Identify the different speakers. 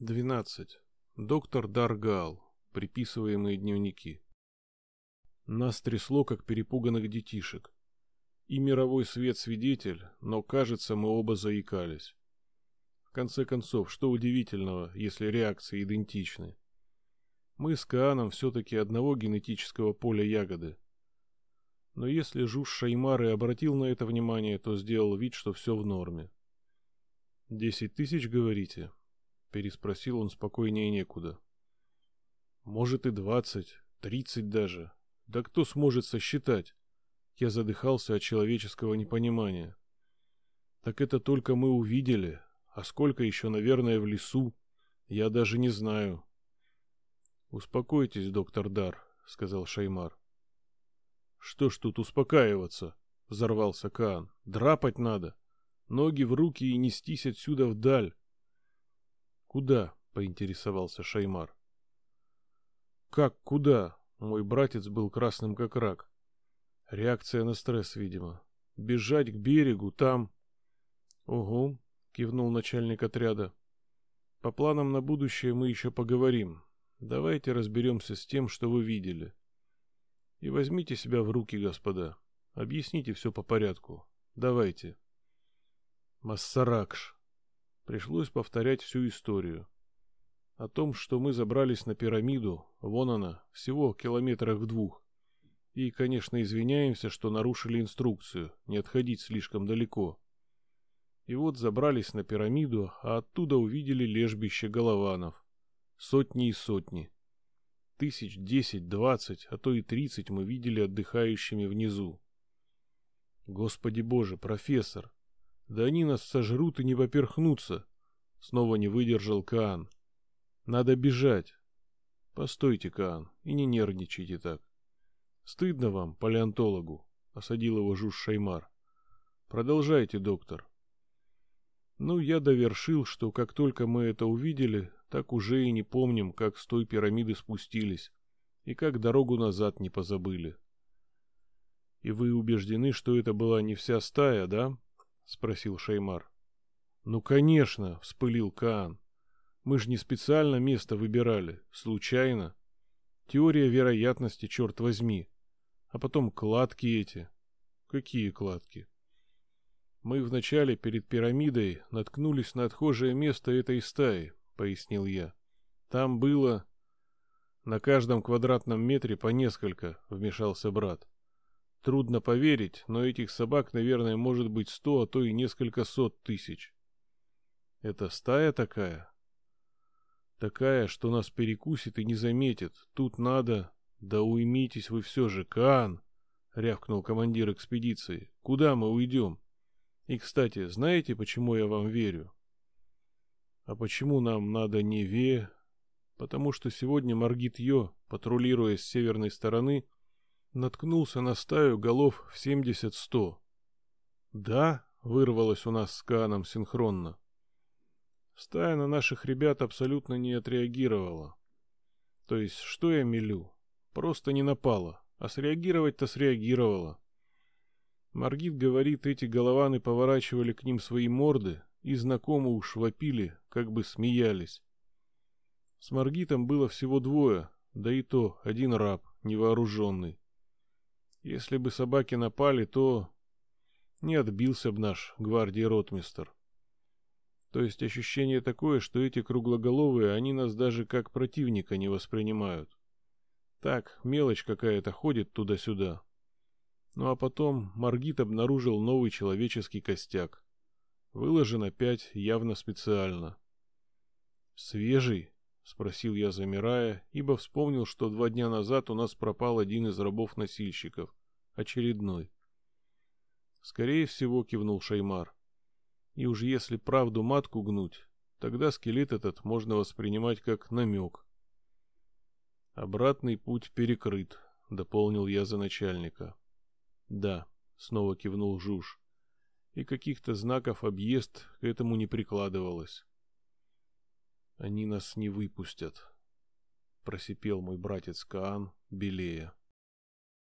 Speaker 1: 12. Доктор Даргал. Приписываемые дневники. Нас трясло, как перепуганных детишек. И мировой свет свидетель, но, кажется, мы оба заикались. В конце концов, что удивительного, если реакции идентичны? Мы с Кааном все-таки одного генетического поля ягоды. Но если Жуж Шаймар и обратил на это внимание, то сделал вид, что все в норме. «Десять тысяч, говорите?» — переспросил он спокойнее некуда. «Может и двадцать, тридцать даже. Да кто сможет сосчитать?» Я задыхался от человеческого непонимания. «Так это только мы увидели, а сколько еще, наверное, в лесу, я даже не знаю». «Успокойтесь, доктор Дар», — сказал Шаймар. «Что ж тут успокаиваться?» — взорвался Каан. «Драпать надо. Ноги в руки и нестись отсюда вдаль. Куда? поинтересовался Шаймар. Как куда? Мой братец был красным как рак. Реакция на стресс, видимо. Бежать к берегу, там... Угу, кивнул начальник отряда. По планам на будущее мы еще поговорим. Давайте разберемся с тем, что вы видели. И возьмите себя в руки, господа. Объясните все по порядку. Давайте. Массаракш. Пришлось повторять всю историю. О том, что мы забрались на пирамиду, вон она, всего километрах в двух. И, конечно, извиняемся, что нарушили инструкцию, не отходить слишком далеко. И вот забрались на пирамиду, а оттуда увидели лежбище голованов. Сотни и сотни. Тысяч десять, двадцать, а то и тридцать мы видели отдыхающими внизу. Господи боже, профессор, да они нас сожрут и не поперхнутся. Снова не выдержал Каан. Надо бежать. Постойте, Каан, и не нервничайте так. Стыдно вам, палеонтологу, осадил его Жуж Шаймар. Продолжайте, доктор. Ну, я довершил, что как только мы это увидели, так уже и не помним, как с той пирамиды спустились, и как дорогу назад не позабыли. И вы убеждены, что это была не вся стая, да? Спросил Шаймар. Ну, конечно, вспылил Каан. Мы же не специально место выбирали, случайно. Теория вероятности, черт возьми. А потом кладки эти. Какие кладки? Мы вначале перед пирамидой наткнулись на отхожее место этой стаи, пояснил я. Там было на каждом квадратном метре по несколько, вмешался брат. Трудно поверить, но этих собак, наверное, может быть сто, а то и несколько сот тысяч. Это стая такая? Такая, что нас перекусит и не заметит. Тут надо... Да уймитесь вы все же, Каан! Рявкнул командир экспедиции. Куда мы уйдем? И, кстати, знаете, почему я вам верю? А почему нам надо не ве? Потому что сегодня Маргит Йо, патрулируя с северной стороны, наткнулся на стаю голов в 70-100. «Да?» — вырвалось у нас с Кааном синхронно. Стая на наших ребят абсолютно не отреагировала. То есть, что я мелю? Просто не напала, а среагировать-то среагировала. Маргит говорит, эти голованы поворачивали к ним свои морды и знакомо уж вопили, как бы смеялись. С Маргитом было всего двое, да и то один раб, невооруженный. Если бы собаки напали, то не отбился бы наш гвардии ротмистер. То есть ощущение такое, что эти круглоголовые, они нас даже как противника не воспринимают. Так, мелочь какая-то ходит туда-сюда. Ну а потом Маргит обнаружил новый человеческий костяк. Выложен опять явно специально. Свежий, — спросил я, замирая, ибо вспомнил, что два дня назад у нас пропал один из рабов-носильщиков. Очередной. «Скорее всего», — кивнул Шаймар. «И уж если правду матку гнуть, тогда скелет этот можно воспринимать как намек». «Обратный путь перекрыт», — дополнил я за начальника. «Да», — снова кивнул Жуж. «И каких-то знаков объезд к этому не прикладывалось». Они нас не выпустят, просипел мой братец Каан, белея.